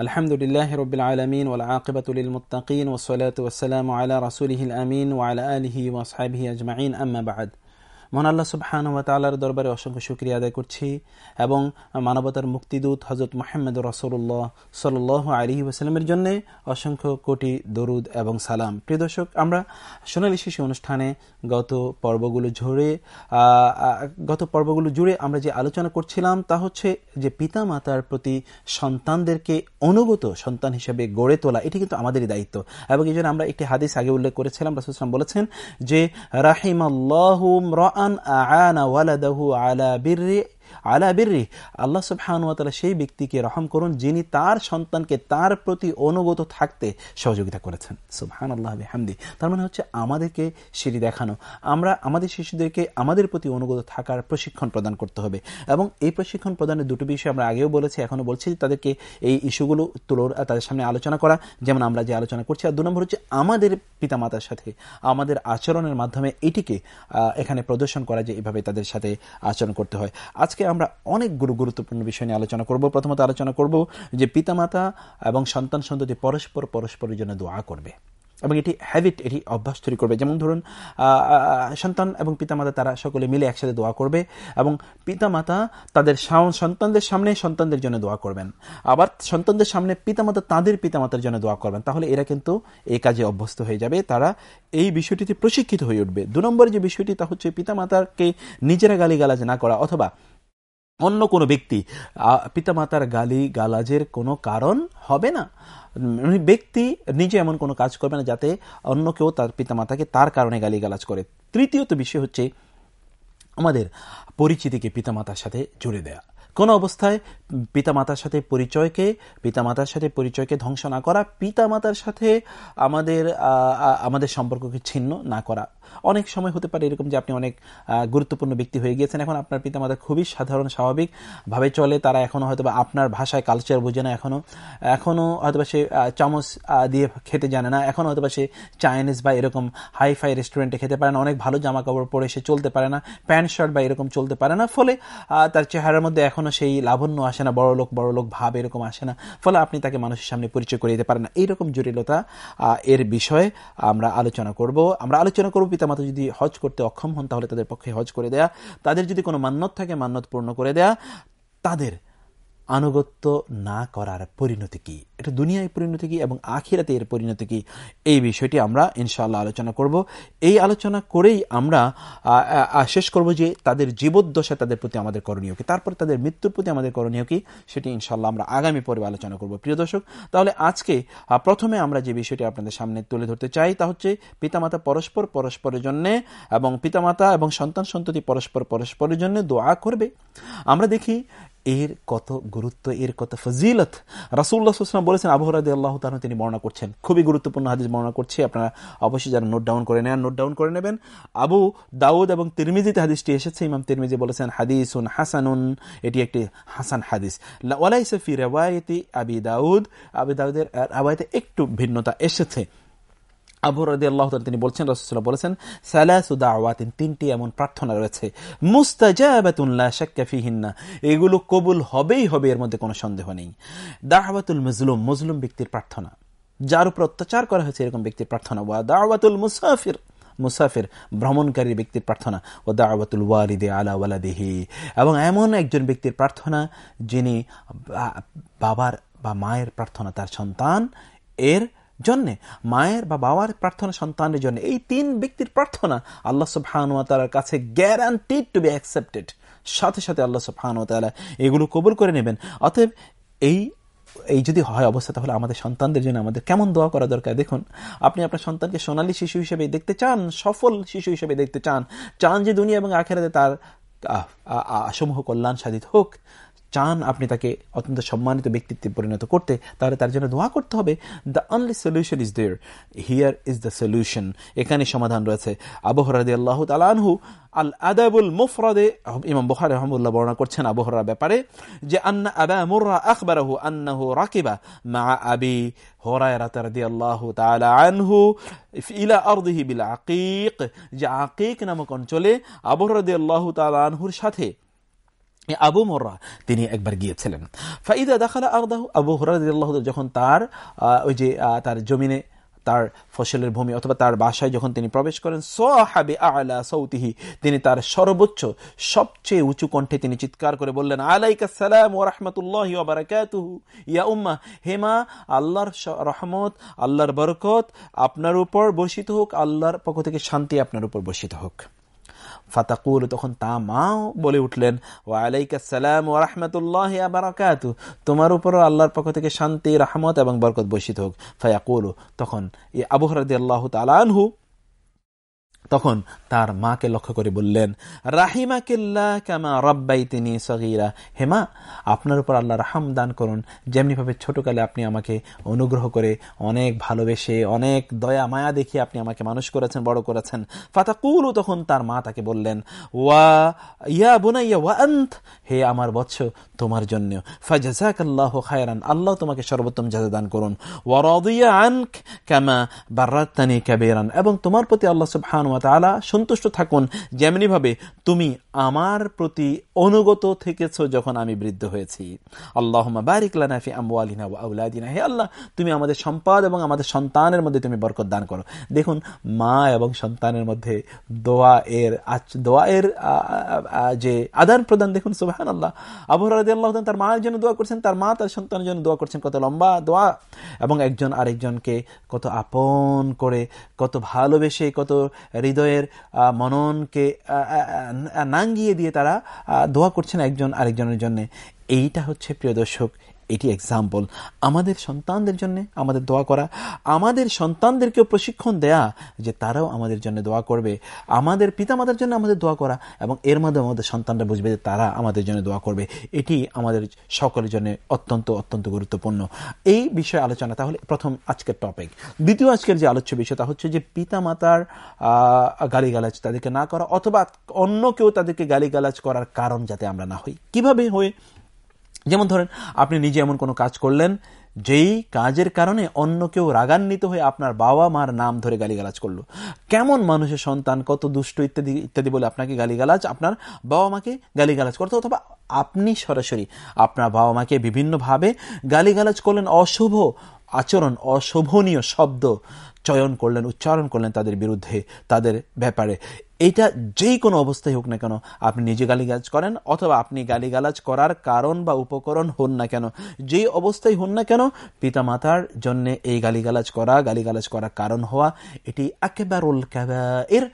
الحمد لله رب العالمين والعاقبة للمتقين والصلاة والسلام على رسوله الأمين وعلى آله وأصحابه أجمعين. أما بعد মহান আল্লাহ সুবহান ওয়া তাআলার দরবারে অসংখ্য শুকরিয়া আদায় করছি এবং মানবতার মুক্তিদূত হজরত মোহাম্মদ রসুল্লাহ সাল আলী ওসালামের জন্য অসংখ্য কোটি দরুদ এবং সালাম। প্রিয় দর্শক, আমরা সোনালী শিশু অনুষ্ঠানে গত পর্বগুলো ঝরে গত পর্বগুলো জুড়ে আমরা যে আলোচনা করছিলাম তা হচ্ছে যে পিতা মাতার প্রতি সন্তানদেরকে অনুগত সন্তান হিসেবে গড়ে তোলা, এটি কিন্তু আমাদেরই দায়িত্ব। এবং এই আমরা একটি হাদিস আগে উল্লেখ করেছিলাম রাসুলাম বলেছেন যে রাহিম আল্লাহ আন আনা ওয়ালাদাহু আলা বিররি আলা বিররি আল্লাহ সুবহানুয়াতালা সেই ব্যক্তিকে রহম করুন যিনি তার সন্তানকে তার প্রতি অনুগত থাকতে সহযোগিতা করেছেন। সুবহান আল্লাহ হামদি তার মানে হচ্ছে আমাদেরকে সিঁড়ি দেখানো। আমরা আমাদের শিশুদেরকে আমাদের প্রতি অনুগত থাকার প্রশিক্ষণ প্রদান করতে হবে। এবং এই প্রশিক্ষণ প্রদানের দুটো বিষয় আমরা আগেও বলেছি, এখনও বলছি তাদেরকে এই ইস্যুগুলো তুলোর তাদের সামনে আলোচনা করা। যেমন আমরা যে আলোচনা করছি, আর দু নম্বর হচ্ছে আমাদের পিতামাতার সাথে, আমাদের আচরণের মাধ্যমে এটিকে এখানে প্রদর্শন করা যে এভাবে তাদের সাথে আচরণ করতে হয়। আজকে আমরা অনেক গুরু গুরুত্বপূর্ণ বিষয় নিয়ে আলোচনা করব। প্রথমত আলোচনা করব যে পিতামাতা এবং সন্তান সন্ততি পরস্পর পরস্পরের জন্য দোয়া করবে এবং এটি হ্যাবিট এটি অভ্যাস তৈরি করবে। যেমন ধরুন সন্তান এবং পিতামাতা তারা সকলে মিলে একসাথে দোয়া করবে এবং পিতামাতা তাদের সন্তানদের সামনে সন্তানদের জন্য দোয়া করবেন। আবার সন্তানদের সামনে পিতামাতা তাদের পিতামাতার জন্য দোয়া করবেন। তাহলে এরা কিন্তু এই কাজে অভ্যস্ত হয়ে যাবে। তারা এই বিষয়টিতে প্রশিক্ষিত হয়ে উঠবে। দু নম্বর যে বিষয়টি, তা হচ্ছে পিতামাতাকে নিজেরা গালিগালাজ না করা অথবা অন্য কোনো ব্যক্তি পিতামাতার গালি গালাজের কোনো কারণ হবে না। ব্যক্তি নিজে এমন কোনো কাজ করবে না যাতে অন্য কেউ তার পিতামাতাকে তার কারণে গালি গালাজ করে। তৃতীয়ত বিষয় হচ্ছে আমাদের পরিচিতিকে পিতামাতার সাথে জুড়ে দেয়া। কোনো অবস্থায় পিতামাতার সাথে পরিচয়কে, পিতামাতার সাথে পরিচয়কে ধ্বংস না করা, পিতামাতার সাথে আমাদের আমাদের সম্পর্ককে ছিন্ন না করা। অনেক সময় হতে পারে এরকম যে আপনি অনেক গুরুত্বপূর্ণ ব্যক্তি হয়ে গিয়েছেন। এখন আপনার পিতামাতা খুবই সাধারণ, স্বাভাবিক ভাবে চলে। তারা এখনও হয়তো আপনার ভাষায় কালচার বোঝে না এখনও। এখনও হয়তো সে চামচ দিয়ে খেতে জানে না। এখন হয়তো সে চাইনিজ বা এরকম হাই ফাই রেস্টুরেন্টে খেতে পারে না। অনেক ভালো জামা কাপড় পরে সে চলতে পারে না। প্যান্ট শার্ট বা এরকম চলতে পারে না। ফলে তার চেহারার মধ্যে এখনও সেই লাভন্য আসে না। বড় লোক বড় লোক ভাব এরকম আসে না। ফলে আপনি তাকে মানুষের সামনে পরিচয় করে দিতে পারেন না। এইরকম জটিলতা এর বিষয়ে আমরা আলোচনা করব। আমরা আলোচনা করব পিতামাতা যদি হজ করতে অক্ষম হন, তাহলে তাদের পক্ষে হজ করে দেয়া। তাদের যদি কোনো মান্যত থাকে, মান্যত পূর্ণ করে দেয়া। তাদের আনুগত্য না করার পরিণতি কি? এটা দুনিয়ায় পরিণতি কি এবং আখিরাতে এর পরিণতি কি? এই বিষয়টি আমরা ইনশাআল্লাহ আলোচনা করব। এই আলোচনা করেই আমরা শেষ করব যে তাদের জীবদ্দশা তাদের প্রতি আমাদের করণীয় কি? তারপর তাদের মৃত্যুর প্রতি আমাদের করণীয় কি? সেটি ইনশাআল্লাহ আমরা আগামী পর্বে আলোচনা করব। প্রিয় দর্শক, তাহলে আজকে প্রথমে আমরা যে বিষয়টি আপনাদের সামনে তুলে ধরতে চাই তা হচ্ছে পিতামাতা পরস্পর পরস্পরের জন্য এবং পিতামাতা এবং সন্তান সন্ততি পরস্পর পরস্পরের জন্য দোয়া করবে। আমরা দেখি এর কত গুরুত্ব, এর কত ফজিলত? রাসুল্লাহাম বলেছেন আবহরাদি আল্লাহ তাহলে তিনি বর্ণনা করছেন। খুবই গুরুত্বপূর্ণ হাদিস বর্ণনা করছি, আপনারা অবশ্যই যারা নোট ডাউন করে নেন নোট ডাউন করে নেবেন। আবু দাউদ এবং তিরমিজিতে হাদিসটি এসেছে, ইমাম তিরমিজি বলেছেন হাদিস হাদিসুন হাসানুন এটি একটি হাসান হাদিস। ওয়ালাইসফি রেওয়ায়তি আবি দাউদ, আবি দাউদের রেওয়ায়তে একটু ভিন্নতা এসেছে। আবু রদি আল্লাহ তিনি বলছেন রসুল্লাহ বলেছেন সালাসুদাওয়াতিন তিনটি এমন প্রার্থনা রয়েছে। মুস্তাজাবাতুল্লাহ শাক্কাফিহিন্না এগুলো কবুল হবেই হবে, এর মধ্যে কোনো সন্দেহ নেই। দাওয়াতুল মজলুম মজলুম ব্যক্তির প্রার্থনা। যার উপর অত্যাচার করা হয়েছে, এরকম ব্যক্তির প্রার্থনা। ওয়া দাওয়াতুল মুসাফির মুসাফির, ভ্রমণকারী ব্যক্তির প্রার্থনা। ও দাওয়াতুল ওয়ালিদে আলা ওয়ালাদিহি। এবং এমন একজন ব্যক্তির প্রার্থনা, যিনি বাবার বা মায়ের প্রার্থনা, তার সন্তান, এর জন্যে, মায়ের বা বাবার প্রার্থনা সন্তানের জন্য, এই তিন ব্যক্তির প্রার্থনা আল্লাহ সুবহানুয়াতালার কাছে গ্যারান্টিড টু বি অ্যাকসেপ্টেড সাথে সাথে আল্লাহ সুবহানুয়াতালা এগুলো কবুল করে নেবেন। অতএব এই এই যদি হয় অবস্থা, তাহলে আমাদের সন্তানদের জন্য আমাদের কেমন দোয়া করা দরকার? দেখুন, আপনি আপনার সন্তানকে সোনালী শিশু হিসেবে দেখতে চান, সফল শিশু হিসেবে দেখতে চান চান যে দুনিয়া এবং আখেরাতে তার সমূহ কল্যাণ সাধিত হোক চান আপনি তাকে অত্যন্ত সম্মানিত ব্যক্তিত্বে পরিণত করতে, তাহলে তার জন্য দোয়া করতে হবে the only solution is there here is the solution এখানে সমাধান রয়েছে। আবহরাদি আল্লাহ তালানহু আল আদাবুল মুফরাদে, ইমাম বুখারি রহমুল্লাহ বর্ণনা করছেন আবহরার ব্যাপারে, যে আন্না আবা মুর্রা আখবরাহু আন্নাহু রাকিবা মা আবি আনহু ইলা আরদিহি বিল আকিক, যে আকিক নামক অঞ্চলে আবহর রাদিয়াল্লাহু তাআলা আনহুর সাথে আবু মোর্রা, তিনি একবার গিয়েছিলেন। ফাইদা দেখালা আরদাহু, আবু হরাদিল্লাহ যখন তার ওই যে তার জমিনে, তার ফসলের ভূমি অথবা তার বাসায় যখন তিনি প্রবেশ করেন, সোহাবি আলা সৌতিহি তিনি তার সর্বোচ্চ, সবচেয়ে উঁচু কণ্ঠে তিনি চিৎকার করে বললেন আলাইকাসালাম ও রহমতুল্লাহ ইয়া উম্মা হেমা আল্লাহর রহমত, আল্লাহর বরকত আপনার উপর বর্ষিত হোক, আল্লাহর পক্ষ থেকে শান্তি আপনার উপর বর্ষিত হোক। ফাতাকুল, তখন তা মাও বলে উঠলেন ও আলাইকাসালাম ও রহমতুল্লাহ বারাকাত। তোমার উপরও আল্লাহর পক্ষ থেকে শান্তি, রহমত এবং বরকত বসিত হোক। ফায়াকুল, তখন এই আবহরাদি আল্লাহ তালানহু তখন তার মাকে লক্ষ্য করে বললেন রাহিমা কিল্লা কামা রব্বাই তিনি সগিরা হেমা আপনার উপর আল্লাহ রাহাম দান করুন। যেমনিভাবে ছোটকালে আপনি আমাকে অনুগ্রহ করে অনেক ভালোবেসে, অনেক দয়া, মায়া দেখিয়ে আপনি আমাকে মানুষ করেছেন, বড় করেছেন। ফাতাকুলু, তখন তার মা তাকে বললেন, ওয়া, ইয়া বুনাইয়া, ওয়া আন্ত? হে আমার বৎস, তোমার জন্য। ফাজাক আল্লাহ খায়রান, আল্লাহ তোমাকে সর্বোত্তম যাজা দান করুন। ওয়ারদিয়া আনক কামা বার্রাত্তানি কাবেরান। এবং তোমার প্রতি আল্লাহ সুবহানাহু তালা সন্তুষ্ট থাকুন। যেমনিভাবে তুমি আমার প্রতি অনুগত থেকেছ যখন আমি বৃদ্ধ হয়েছি। আল্লাহ বারিকলানাফি আমওয়ালিনা আউলাদিনা হে আল্লাহ, তুমি আমাদের সম্পদ এবং আমাদের সন্তানের মধ্যে তুমি বরকত দান করো। দেখুন, মা এবং সন্তানের মধ্যে দোয়া এর দোয়া এর যে আদান প্রদান, দেখুন সুবাহান আল্লাহ আবু রাজি আল্লাহ তার মায়ের জন্য দোয়া করছেন, তার মা তার সন্তানের জন্য দোয়া করছেন, কত লম্বা দোয়া। এবং একজন আরেকজনকে কত আপন করে, কত ভালোবেসে, কত হৃদয়ের মননকে নাঙ্গিয়ে দিয়ে তারা দোয়া করছেন একজন আরেকজনের জন্য। এইটা হচ্ছে প্রিয় দর্শক এটি এক্সাম্পল আমাদের সন্তানদের জন্য আমাদের দোয়া করা। আমাদের সন্তানদেরকেও প্রশিক্ষণ দেয়া যে তারাও আমাদের জন্য দোয়া করবে। আমাদের পিতামাতার জন্য আমাদের দোয়া করা এবং এর মাধ্যমে আমাদের সন্তানরা বুঝবে যে তারা আমাদের জন্য দোয়া করবে। এটি আমাদের সকলের জন্য অত্যন্ত অত্যন্ত গুরুত্বপূর্ণ। এই বিষয়ে আলোচনা, তাহলে প্রথম আজকের টপিক দ্বিতীয় আজকের যে আলোচ্য বিষয় তা হচ্ছে যে পিতামাতার গালিগালাজ তাদেরকে না করা অথবা অন্য কেউ তাদেরকে গালিগালাজ করার কারণ যাতে আমরা না হই। কীভাবে হয়ে যেমন ধরেন, আপনি নিজে এমন কোনো কাজ করলেন, যেই কাজের কারণে অন্য কেউ রাগান্বিত হয়ে আপনার বাবা মার নাম ধরে গালিগালাজ করল। কেমন মানুষের সন্তান, কত দুষ্ট ইত্যাদি ইত্যাদি বলে আপনাকে গালিগালাজ, আপনার বাবা মাকে গালিগালাজ করতো, অথবা আপনি সরাসরি আপনার বাবা মাকে বিভিন্নভাবে গালিগালাজ করলেন, অশুভ আচরণ, অশোভনীয় শব্দ চয়ন করলেন, উচ্চারণ করলেন তাদের বিরুদ্ধে, তাদের ব্যাপারে। এইটা যেই কোনো অবস্থায় হোক না কেন, আপনি নিজে গালিগালাজ করেন অথবা আপনি গালিগালাজ করার কারণ বা উপকরণ হন না কেন। যেই অবস্থায় হন না কেন পিতা মাতার জন্য এই গালিগালাজ করা, গালিগালাজ করার কারণ হওয়া, এটি আকেবারুল এর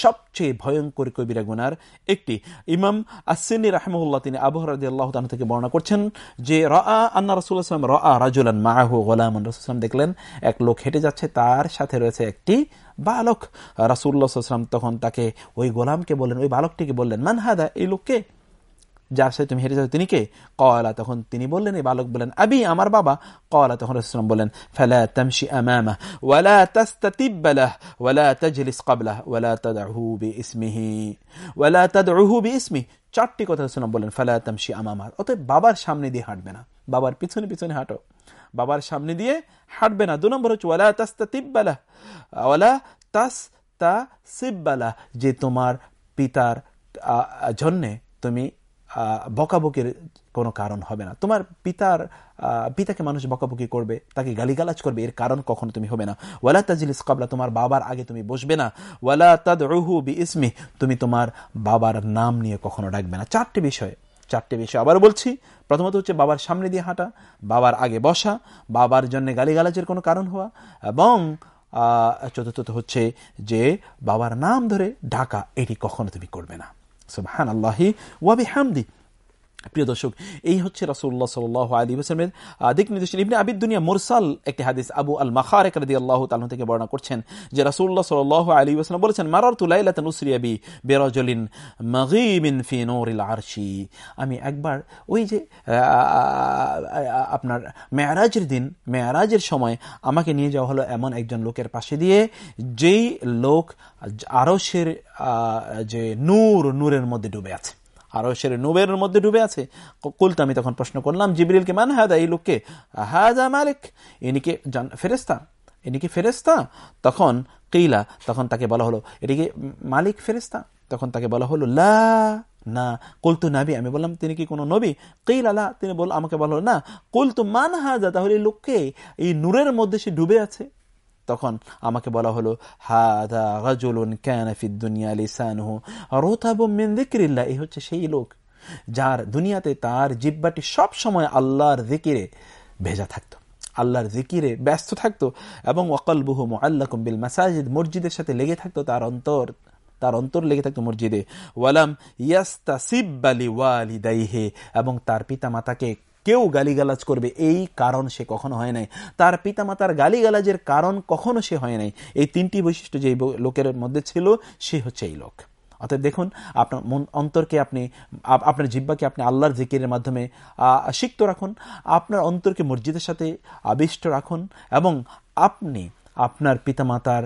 সবচেয়ে ভয়ঙ্কর কবিরা গুনার একটি। ইমাম আসিনী রাহমুল্লাহ তিনি আবহরাদি আল্লাহ তান থেকে বর্ণনা করছেন যে র আন্না রসুল্লাহাম র আ রাজুলান মাহু গোলাম। রসুলাম দেখলেন, এক লোক হেঁটে যাচ্ছে, তার সাথে রয়েছে একটি বালক রাসুল্লাহাম তখন তাকে ওই গোলামকে বললেন, ওই বালকটিকে বললেন, মান হাদা, এই লোককে? যার সাথে তুমি হেরে যাও, তিনি কে? কয়লা তখন তিনি বললেন, এই বালক বললেন, আবি, আমার বাবা। কয়লা তখন রসুলাম বললেন, ফেলা তামশি আমামা, ওয়ালা তাস্তাতিব্বালাহ ওয়ালা তাজলিস ওয়ালা তাদহু বি ইসমিহি ওয়ালা তাদহু বি ইসমি চারটি কথা রসুলাম বললেন, ফেলা তামশি আমামার অতএব বাবার সামনে দিয়ে হাঁটবে না। বাবার পিছনে পিছনে হাঁটো। বাবার সামনে দিয়ে হাঁটবে না। দু নম্বর হচ্ছে, ওয়ালা তাস্তা তিব্বালা ওয়ালা তাস তা সিব্বালা যে তোমার পিতার জন্যে তুমি বকাবকির কোনো কারণ হবে না। তোমার পিতার পিতাকে মানুষ বকাবকি করবে, তাকে গালিগালাজ করবে, এর কারণ কখনো তুমি হবে না। ওয়ালা তাজিলিস কাবলা, তোমার বাবার আগে তুমি বসবে না। ওয়ালা তাদ রুহু বি ইসমি তুমি তোমার বাবার নাম নিয়ে কখনো ডাকবে না। চারটি বিষয় চারটে বিষয় আবার বলছি, প্রথমত হচ্ছে বাবার সামনে দিয়ে হাঁটা, বাবার আগে বসা, বাবার জন্য গালিগালাজের কোনো কারণ হওয়া এবং চতুর্থত হচ্ছে যে বাবার নাম ধরে ঢাকা এটি কখনো তুমি করবে না। সুবহান আল্লাহি ওয়াবি হামদি প্রিয় দর্শক, এই হচ্ছে রাসুল্লাহ সাল আলী হোসেনের দিক নির্দেশন। ইবনে আবিদ দুনিয়া মোরসাল একটি হাদিস আবু আল মাখারেক রাদি আল্লাহ তাল থেকে বর্ণনা করছেন, যে রাসুল্লাহ সাল আলী হোসেন বলেছেন মারার তুলাইলাত নুসরিয়াবি বেরজলিন মগিমিন ফি নোরিল আরশি। আমি একবার ওই যে আপনার মেয়ারাজের দিন, মেয়ারাজের সময় আমাকে নিয়ে যাওয়া হলো এমন একজন লোকের পাশে দিয়ে, যেই লোক আরসের যে নূর, নূরের মধ্যে ডুবে আছে। আরশের নুবের মধ্যে ডুবে আছে। কুলতে আমি তখন প্রশ্ন করলাম, জিবরিলকে, মান হাদা এই লোককে? হাজা মালিক ইনিকে ফেরেস্তা ইনি ফেরেস্তা তখন কিলা, তখন তাকে বলা হলো এটিকে মালিক ফেরেস্তা তখন তাকে বলা হলো, লা, না। কুলতু নাবি, আমি বললাম, তিনি কি কোনো নবী? কেই লালা তিনি বল, আমাকে বলা না। কুলতু মান হাজা তাহলে লোককে এই নূরের মধ্যে সে ডুবে আছে। তখন আমাকে বলা হলো, হাদা দুনিয়া এই হচ্ছে সেই লোক যার দুনিয়াতে তার জিব্বাটি সব সময় আল্লাহর জিকিরে ভেজা থাকতো, আল্লাহর জিকিরে ব্যস্ত থাকত এবং ওয়াকালবুহু মুআল্লাকুম বিল মাসাজিদ, মসজিদের সাথে লেগে থাকতো তার অন্তর তার অন্তর লেগে থাকতো মসজিদে। ওয়ালাম ইয়াস্তাসিব্বালি ওয়ালিদাইহে এবং তার পিতা মাতাকে কেউ গালিগালাজ করবে। এই কারণ সে কখনো হয় নাই। তার পিতামাতার গালিগালাজের কারণ কখনো সে হয় নাই। এই তিনটি বৈশিষ্ট্য যে লোকের মধ্যে ছিল, সে হচ্ছে এই লোক। অতএব দেখুন, আপনার মন অন্তরকে আপনি আপনার জিব্বাকে আপনি আল্লাহর জিকিরের মাধ্যমে সিক্ত রাখুন। আপনার অন্তরকে মসজিদের সাথে আবিষ্ট রাখুন এবং আপনি আপনার পিতামাতার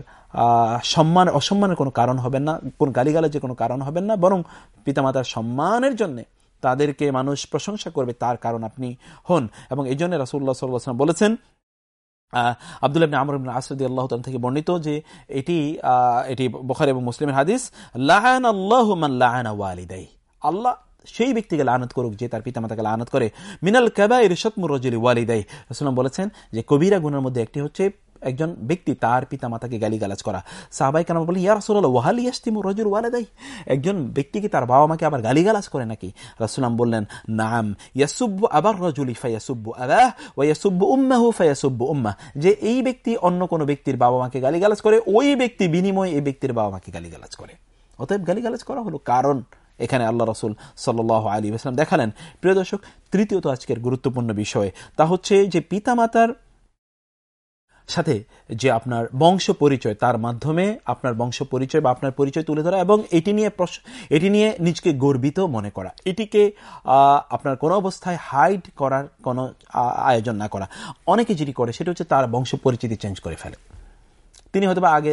সম্মান, অসম্মানের কোনো কারণ হবেন না, কোন গালিগালাজের কোনো কারণ হবেন না, বরং পিতামাতার সম্মানের জন্যে তাদেরকে মানুষ প্রশংসা করবে, তার কারণ আপনি হন। এবং এই জন্য রাসুল্লাহ সাল্লাম বলেছেন আবদুল্লাহ থেকে বর্ণিত যে এটি এটি বখার এবং মুসলিমের হাদিস আল্লাহ আল্লাহ সেই ব্যক্তিকে লানত করুক যে তার পিতামাতাকে করে। মিনাল রসুলাম বলেছেন যে কবিরা গুণের মধ্যে একটি হচ্ছে একজন ব্যক্তি তার পিতা মাতাকে গালি গালাজ করা। সাহবাই কেন বলে, ইয়া রসুল ওয়াহালি আসতিম রজুর ওয়ালেদাই? একজন ব্যক্তিকে তার বাবা মাকে আবার গালি গালাজ করে নাকি? রসুলাম বললেন, নাম, ইয়াসুব্বু আবার রজুলি ফাইয়াসুব্বু আবাহ ওয়াসুব্বু উম্মাহু ফাইয়াসুব্বু উম্মাহ। যে এই ব্যক্তি অন্য কোনো ব্যক্তির বাবা মাকে গালি গালাজ করে, ওই ব্যক্তি বিনিময়ে এই ব্যক্তির বাবা মাকে গালি গালাজ করে। অতএব গালি গালাজ করা হলো কারণ এখানে আল্লাহ রসুল সাল্লাহ আলী আসলাম দেখালেন। প্রিয় দর্শক, তৃতীয়ত আজকের গুরুত্বপূর্ণ বিষয় তা হচ্ছে যে পিতামাতার সাথে যে আপনার বংশ পরিচয়, তার মাধ্যমে আপনার বংশ পরিচয় বা আপনার পরিচয় তুলে ধরা এবং এটি নিয়ে এটি নিয়ে নিজকে গর্বিত মনে করা। এটিকে আপনার কোনো অবস্থায় হাইড করার কোনো আয়োজন না করা। অনেকে যেটি করে, সেটা হচ্ছে তার বংশ পরিচিতি চেঞ্জ করে ফেলে। তিনি হয়তো আগে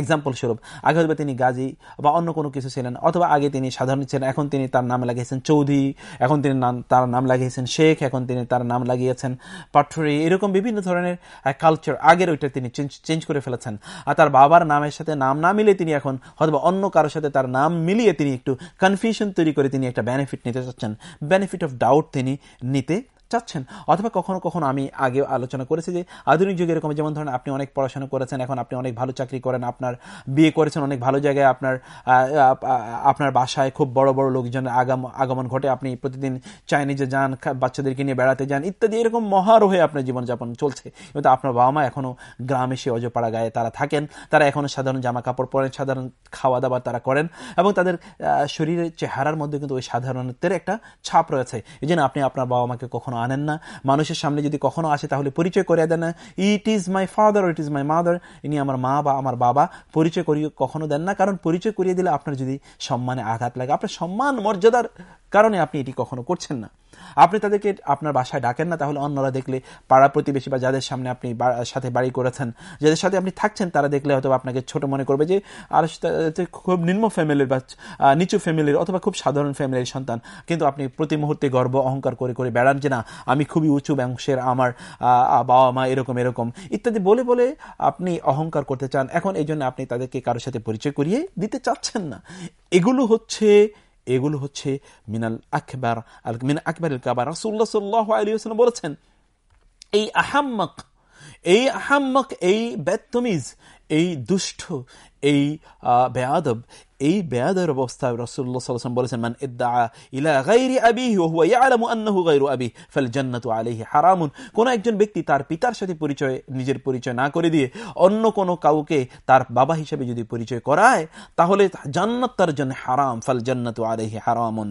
এক্সাম্পল স্বরূপ। আগে হয়তো তিনি গাজী বা অন্য কোনো কিছু ছিলেন, অথবা আগে তিনি সাধারণ ছিলেন, এখন তিনি তার নাম লাগিয়েছেন চৌধুরী, এখন তিনি তার নাম লাগিয়েছেন শেখ, এখন তিনি তার নাম লাগিয়েছেন পাঠরি এরকম বিভিন্ন ধরনের কালচার আগের ওইটা তিনি চেঞ্জ করে ফেলেছেন। আর তার বাবার নামের সাথে নাম না মিলে তিনি এখন হয়তো অন্য কারোর সাথে তার নাম মিলিয়ে তিনি একটু কনফিউশন তৈরি করে তিনি একটা বেনিফিট নিতে চাচ্ছেন। বেনিফিট অফ ডাউট তিনি নিতে চাচ্ছেন? অথবা কখনো কখনো আমি আগে আলোচনা করেছি যে আধুনিক যুগে এরকম যেমন ধরেন আপনি অনেক পড়াশোনা করেছেন, এখন আপনি অনেক ভালো চাকরি করেন, আপনার বিয়ে করেছেন, অনেক ভালো জায়গায় আপনার আপনার বাসায় খুব বড় বড় লোকজনের আগাম, আগমন ঘটে, আপনি প্রতিদিন চাইনিজে যান বাচ্চাদেরকে নিয়ে বেড়াতে যান, ইত্যাদি, এরকম মহারোহে আপনার জীবনযাপন চলছে। কিন্তু আপনার বাবা মা এখনও গ্রামে সে অজপাড়া গায়ে তারা থাকেন, তারা এখনও সাধারণ জামা কাপড় পরেন, সাধারণ খাওয়া দাওয়া তারা করেন এবং তাদের শরীরের চেহারার মধ্যে কিন্তু ওই সাধারণত্বের একটা ছাপ রয়েছে। এই আপনি আপনার বাবা মাকে কখনো আনেন না। মানুষের সামনে যদি কখনো আসে, তাহলে পরিচয় করে দেন না। It is my father it is my mother ইনি আমার মা বা আমার বাবা। পরিচয় করিয়ে কখনো দেন না। কারণ পরিচয় করিয়ে দিলে আপনার যদি সম্মানে আঘাত লাগে, আপনার সম্মান মর্যাদার কারণে আপনি এটি কখনো করছেন না। আপনি তাদেরকে আপনার বাসায় ডাকেন না, তাহলে অন্যরা দেখলে, পাড়া প্রতিবেশী বা যাদের সামনে আপনি সাথে বাড়ি করেছেন, যাদের সাথে আপনি থাকছেন, তারা দেখলে হয়তো আপনাকে ছোট মনে করবে যে, আর খুব নিম্ন ফ্যামিলির বা নিচু ফ্যামিলির অথবা খুব সাধারণ ফ্যামিলির সন্তান। কিন্তু আপনি প্রতি মুহূর্তে গর্ব অহংকার করে করে বেড়ান যে, না, আমি খুবই উঁচু বংশের, আমার বাবা মা এরকম এরকম। ইত্যাদি বলে বলে আপনি অহংকার করতে চান। এখন এই জন্য আপনি তাদেরকে কারোর সাথে পরিচয় করিয়ে দিতে চাচ্ছেন না। এগুলো হচ্ছে এগুলো হচ্ছে মিনাল আকবর মিন আকবর কাবার। রাসুল্লাহ সাল্লাহ আলী বলেছেন, এই আহাম্মক এই আহাম্মক, এই বেতমিজ এই দুষ্ট, এই বেয়াদব এই বেয়াদের অবস্থায় রসুল্লাহ সাল্লাম বলেছেন, মান ইদ্দা ইলা গাইরি আবিহি ওয়া হুয়া ইয়ালামু আন্নাহু গায়রু আবিহি ফাল জান্নাতু আলাইহি হারামুন। কোন একজন ব্যক্তি তার পিতার সাথে পরিচয়, নিজের পরিচয় না করে দিয়ে অন্য কোন কাউকে তার বাবা হিসেবে যদি পরিচয় করায়, তাহলে জান্নাত তার জন্য হারাম ফাল জান্নাতু আলাইহি হারামুন।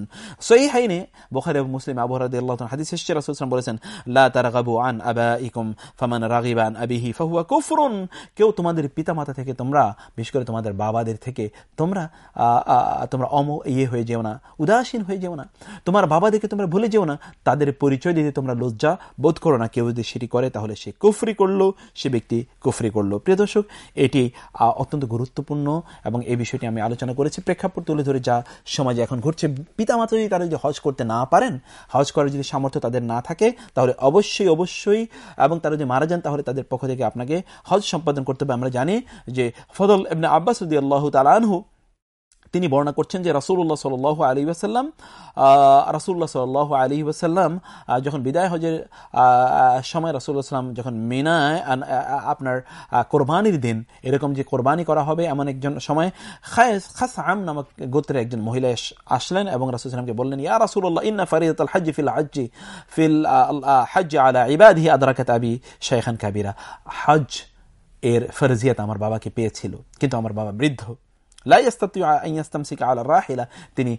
সহি হাইনে বুখারী মুসলিম, আবু রাদিয়াল্লাহু তাআলা হাদিস এসেছে রাসূল সাল্লাল্লাহু বলেছেন, লা তারগাবু আন আবাইকুম, ফামান রাগিবা আন আবিহি, ফাহুয়া কুফরুন। কেউ তোমাদের পিতামাতা থেকে তোমরা, বিশেষ করে তোমাদের বাবাদের থেকে তোমরা তোমরা অম ইয়ে হয়ে যেও না, উদাসীন হয়ে যেও না। তোমার বাবা দেখে তোমরা ভুলে যেও না, তাদের পরিচয় দিতে তোমরা লজ্জা বোধ করো না। কেউ যদি সেটি করে, তাহলে সে কুফরি করল, সে ব্যক্তি কুফরি করল। প্রিয় দর্শক, এটি অত্যন্ত গুরুত্বপূর্ণ এবং এই বিষয়টি আমি আলোচনা করেছি প্রেক্ষাপট তুলে ধরে যা সমাজে এখন ঘটছে। পিতামাতা যদি তারা যদি হজ করতে না পারেন, হজ করার যদি সামর্থ্য তাদের না থাকে, তাহলে অবশ্যই অবশ্যই, এবং তারা যদি মারা যান, তাহলে তাদের পক্ষ থেকে আপনাকে হজ সম্পাদন করতে হবে। আমরা জানি যে ফদল এমনি আব্বাস আল্লাহ তালানহু তিনি বর্ণনা করছেন যে রাসুল্লাহ সাল আলী ওসাল্লাম রাসুল্লাহ সাল আলী ওসাল্লাম যখন বিদায় হজের সময় রাসুল্লাহ সাল্লাম যখন মিনায় আপনার কোরবানির দিন, এরকম যে কোরবানি করা হবে এমন একজন সময়, খায়েস খাস আম নামক গোত্রের একজন মহিলা আসলেন এবং রাসুলামকে বললেন, ইয়া রাসুল্লাহ ইন্না ফরিদ আল হাজি ফিল হাজি ফিল হাজ আলা ইবাদি আদরাকাত আবি শেখান কাবিরা। হজ এর ফরজিয়াত আমার বাবাকে পেয়েছিল, কিন্তু আমার বাবা বৃদ্ধ। তিনি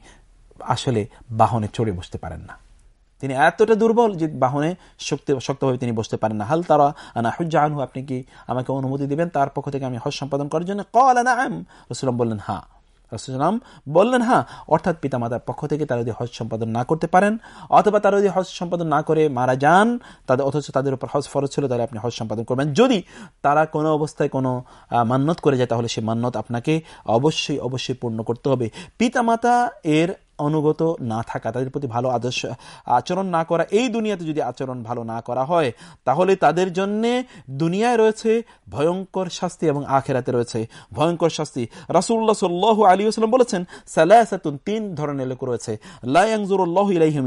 আসলে বাহনে চড়ে বসতে পারেন না। তিনি এতটা দুর্বল যে বাহনে শক্তি, শক্তভাবে তিনি বসতে পারেন না। হাল তারা আনা হুজ্জা আপনি কি আমাকে অনুমতি দিবেন? তার পক্ষ থেকে আমি হজ সম্পাদন করার জন্য? কল রসুলাম বললেন হ্যাঁ। রসুলাম বললেন হ্যাঁ অর্থাৎ পিতামাতার পক্ষ থেকে তারা যদি হজ সম্পাদন না করতে পারেন, অথবা তারা যদি হজ সম্পাদন না করে মারা যান, তাদের, অথচ তাদের উপর হজ ফরজ ছিল, তাহলে আপনি হজ সম্পাদন করবেন। যদি তারা কোনো অবস্থায় কোনো মান্যত করে যায়, তাহলে সেই মান্যত আপনাকে অবশ্যই অবশ্যই পূর্ণ করতে হবে। পিতামাতা এর অনুগত না থাকা, তাদের প্রতি ভালো আদর্শ আচরণ না করা, এই দুনিয়াতে যদি আচরণ ভালো না করা হয়, তাহলে তাদের জন্য দুনিয়ায় রয়েছে ভয়ঙ্কর শাস্তি এবং আখেরাতে রয়েছে ভয়ঙ্কর শাস্তি। রাসুল্লাহ সাল্লাহ আলী আসলাম বলেছেন সালাহাতুন তিন ধরনের লোক রয়েছে। লাইয়াংজুরুল্লাহ ইলাইহিম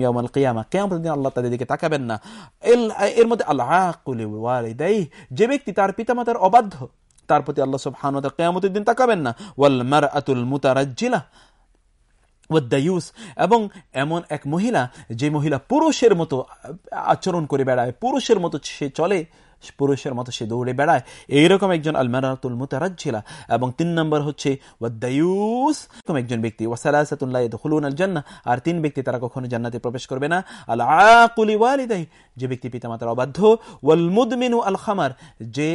দিন আল্লাহ তাদের দিকে তাকাবেন না। এর মধ্যে আল্লাহ যে ব্যক্তি তার পিতামাতার অবাধ্য, তার প্রতি আল্লাহ সব হানুতা কেয়ামতের দিন তাকাবেন না। ওয়াল মার আতুল মুতারাজ্জিলা ওয়াদ্দায়ুস এবং এমন এক মহিলা, যে মহিলা পুরুষের মতো আচরণ করে বেড়ায়, পুরুষের মতো সে চলে, পুরুষের মতো সে দৌড়ে বেড়ায়। এইরকম একজন আলমারাতুল মুতারাজ্জিলা। এবং তিন নম্বর হচ্ছে ওয়াদ্দায়ুস এরকম একজন ব্যক্তি। ওয়াসালাসাতুল্লাহ হলুন আল জান্না আর তিন ব্যক্তি তারা কখনো জান্নাতে প্রবেশ করবে না। আল আকুলি ওয়ালিদাই যে ব্যক্তি পিতামাতার অবাধ্য। ওয়াল মুদমিনু আল খামার যে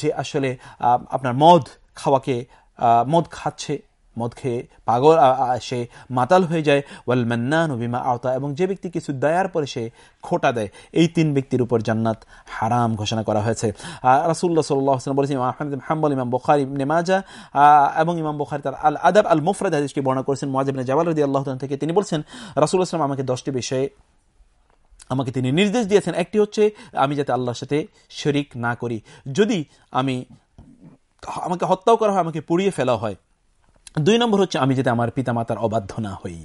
যে আসলে আপনার মদ খাওয়াকে মদ খাচ্ছে। মদ খেয়ে পাগল সে মাতাল হয়ে যায়। ওয়াল মান্নান বিমা আওতা, এবং যে ব্যক্তি কিছু দেয়ার পরে সে খোটা দেয়। এই তিন ব্যক্তির উপর জান্নাত হারাম ঘোষণা করা হয়েছে। রাসুল্লাহ সাল্লাম বলেছেন আহমেদ হাম্বল, ইমাম বখারি নেমাজা এবং ইমাম বখারি তার আল আদাব আল মুফরাদ হাদিসকে বর্ণনা করেছেন। মহাজিবিন জাবাল রদি আল্লাহ থেকে তিনি বলছেন রাসুল আসলাম আমাকে দশটি বিষয়ে আমাকে তিনি নির্দেশ দিয়েছেন। একটি হচ্ছে, আমি যাতে আল্লাহর সাথে শরিক না করি। যদি আমি আমাকে হত্যাও করা হয়, আমাকে পুড়িয়ে ফেলা হয় দুই নম্বর হচ্ছে আমি যাতে আমার পিতামাতার অবাধ্য না হই।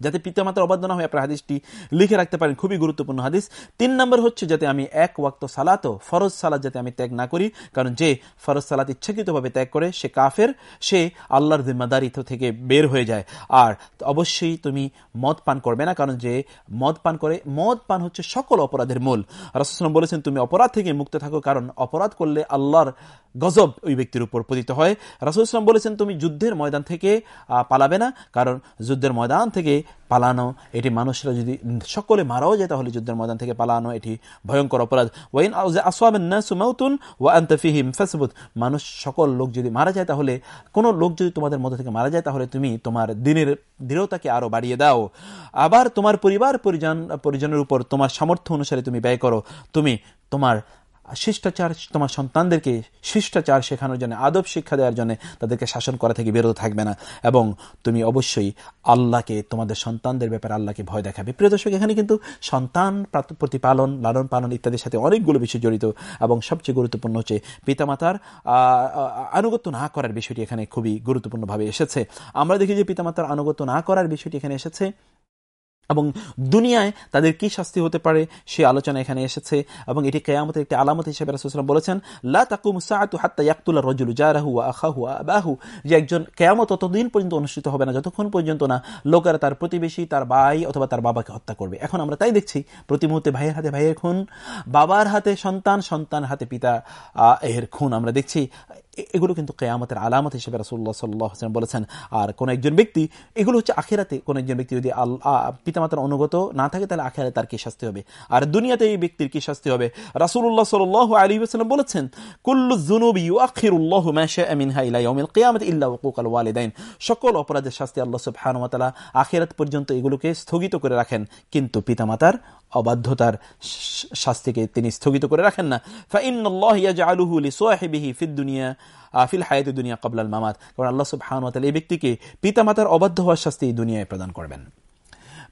যাতে পিতামাতার অবাধ্য না হয় আপনার হাদিসটি লিখে রাখতে পারেন, খুবই গুরুত্বপূর্ণ হাদিস। তিন নম্বর হচ্ছে যাতে আমি এক ওয়াক্ত সালাত ফরজ সালাত যাতে আমি ত্যাগ না করি, কারণ যে ফরজ সালাত ইচ্ছাকৃতভাবে ত্যাগ করে, সে কাফের, সে আল্লাহর জিম্মাদারিত্ব থেকে বের হয়ে যায়। আর অবশ্যই তুমি মদ পান করবে না, কারণ যে মদ পান করে, মদ পান হচ্ছে সকল অপরাধের মূল। রাসুসলাম বলেছেন, তুমি অপরাধ থেকে মুক্ত থাকো, কারণ অপরাধ করলে আল্লাহর গজব ওই ব্যক্তির উপর পতিত হয়। রাসুল ইসলাম বলেছেন, তুমি যুদ্ধের ময়দান থেকে পালাবে না, কারণ যুদ্ধের ময়দান থেকে পালানো, এটি মানুষরা যদি সকলে মারাও যায়, তাহলে যুদ্ধের ময়দান থেকে পালানো এটি ভয়ঙ্কর অপরাধ। ওয়াইন আসওয়ামিন ওয়ান্তাফিহিম ফেসবুত। মানুষ, সকল লোক যদি মারা যায়, তাহলে, কোনো লোক যদি তোমাদের মধ্যে থেকে মারা যায়, তাহলে তুমি তোমার দিনের দৃঢ়তাকে আরও বাড়িয়ে দাও। আবার তোমার পরিবার পরিজন, পরিজনের উপর তোমার সামর্থ্য অনুসারে তুমি ব্যয় করো। তুমি তোমার শিষ্টাচার তোমার সন্তানদেরকে শিষ্টাচার শেখানোর জন্য, আদব শিক্ষা দেওয়ার জন্য তাদেরকে শাসন করা থেকে বিরত থাকবে না। এবং তুমি অবশ্যই আল্লাহকে, তোমাদের সন্তানদের ব্যাপারে আল্লাহকে ভয় দেখাবে। প্রিয় দর্শক, এখানে কিন্তু সন্তান প্রতিপালন, লালন পালন ইত্যাদির সাথে অনেকগুলো বিষয় জড়িত। এবং সবচেয়ে গুরুত্বপূর্ণ হচ্ছে পিতামাতার আনুগত্য না করার বিষয়টি এখানে খুবই গুরুত্বপূর্ণভাবে এসেছে। আমরা দেখি যে পিতামাতার আনুগত্য না করার বিষয়টি এখানে এসেছে। এবং দুনিয়ায় তাদের কি শাস্তি হতে পারে, সে আলোচনা এখানে এসেছে এবং এটি কেয়ামতের একটি আলামত হিসেবে রাসুলাম বলেছেন, লা তাকুম সাআতু হাত্তা ইয়াকতুলা রজুলু জারাহু ওয়া আবাহু। যে একজন কেয়ামত ততদিন পর্যন্ত অনুষ্ঠিত হবে না, যতক্ষণ পর্যন্ত না লোকেরা তার প্রতিবেশী, তার ভাই অথবা তার বাবাকে হত্যা করবে। এখন আমরা তাই দেখছি, প্রতি মুহূর্তে ভাইয়ের হাতে ভাইয়ের খুন, বাবার হাতে সন্তান সন্তান হাতে পিতা এর খুন আমরা দেখছি। এগুলো কিন্তু কেয়ামতের আলামত হিসেবে রাসুল্লাহ সাল্লাহ হাসান বলেছেন, আর কোন একজন ব্যক্তি, এগুলো হচ্ছে আখেরাতে, কোন একজন ব্যক্তি যদি আল্লাহ পিতামাতার অনুগত না থাকে, তাহলে আখেরাতে তার কি শাস্তি হবে? আর দুনিয়াতে এই ব্যক্তির কি শাস্তি হবে? রাসুল্লাহ সাল আলী সাল্লাম বলেছেন, কুল্লু জুনুবি আখিরুল্লাহ মাশা আমিনহা ইলা ইয়াউমিল কিয়ামত ইল্লা ওয়াকুকাল ওয়ালিদাইন। সকল অপরাধের শাস্তি আল্লাহ তাআলা আখিরাত পর্যন্ত এগুলোকে স্থগিত করে রাখেন। কিন্তু পিতামাতার অবাধ্যতার শাস্তিকে তিনি স্থগিত করে রাখেন না। ফাইনিয়া আফিল হায়াত দুনিয়া কবলাল মামাত। কারণ আল্লাহ সুবহানাহু ওয়া এই ব্যক্তিকে পিতামাতার অবাধ্য হওয়ার শাস্তি দুনিয়ায় প্রদান করবেন।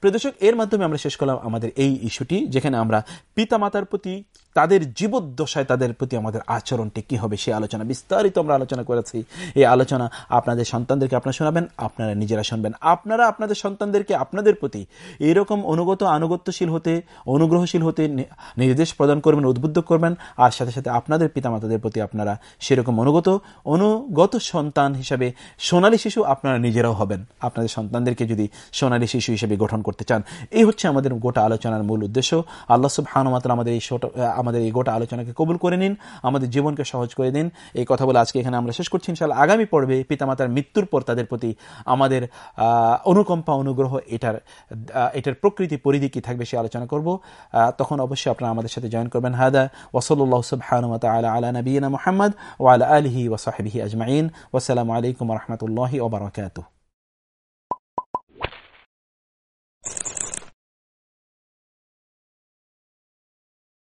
প্রদর্শক এর মাধ্যমে আমরা শেষ করলাম আমাদের এই ইস্যুটি, যেখানে আমরা পিতামাতার প্রতি, তাদের জীবদ্দশায় তাদের প্রতি আমাদের আচরণটি কি হবে সেই আলোচনা বিস্তারিত আমরা আলোচনা করেছি। এই আলোচনা আপনাদের সন্তানদেরকে আপনারা শোনাবেন, আপনারা নিজেরা শুনবেন। আপনারা আপনাদের সন্তানদেরকে আপনাদের প্রতি এরকম অনুগত, আনুগত্যশীল হতে, অনুগ্রহশীল হতে নির্দেশ প্রদান করবেন, উদ্বুদ্ধ করবেন, আর সাথে সাথে আপনাদের পিতামাতাদের প্রতি আপনারা সেরকম অনুগত অনুগত সন্তান হিসাবে সোনালী শিশু আপনারা নিজেরাও হবেন। আপনাদের সন্তানদেরকে যদি সোনালী শিশু হিসেবে গঠন করতে চান। এই হচ্ছে আমাদের গোটা আলোচনার মূল উদ্দেশ্য। আল্লাহ সব হানুমাত্র আমাদের এই আমাদের এই গোটা আলোচনাকে কবুল করে নিন, আমাদের জীবনকে সহজ করে দিন। এই কথা বলে আজকে এখানে আমরা শেষ করছি। ইনশাল্লাহ আগামী পর্বে পিতামাতার মৃত্যুর পর তাদের প্রতি আমাদের অনুকম্পা, অনুগ্রহ এটার এটার প্রকৃতি পরিধি কি থাকবে সে আলোচনা করব। তখন অবশ্যই আপনারা আমাদের সাথে জয়েন করবেন। হাদা ওসল্লাহ সুবহানুমত আলা আলা নবীনা মোহাম্মদ ওয়ালা আলহি ওসাহাবিহি আজমাইন। ওসালামু আলাইকুম রহমতুল্লাহি ওবরাকাতুহ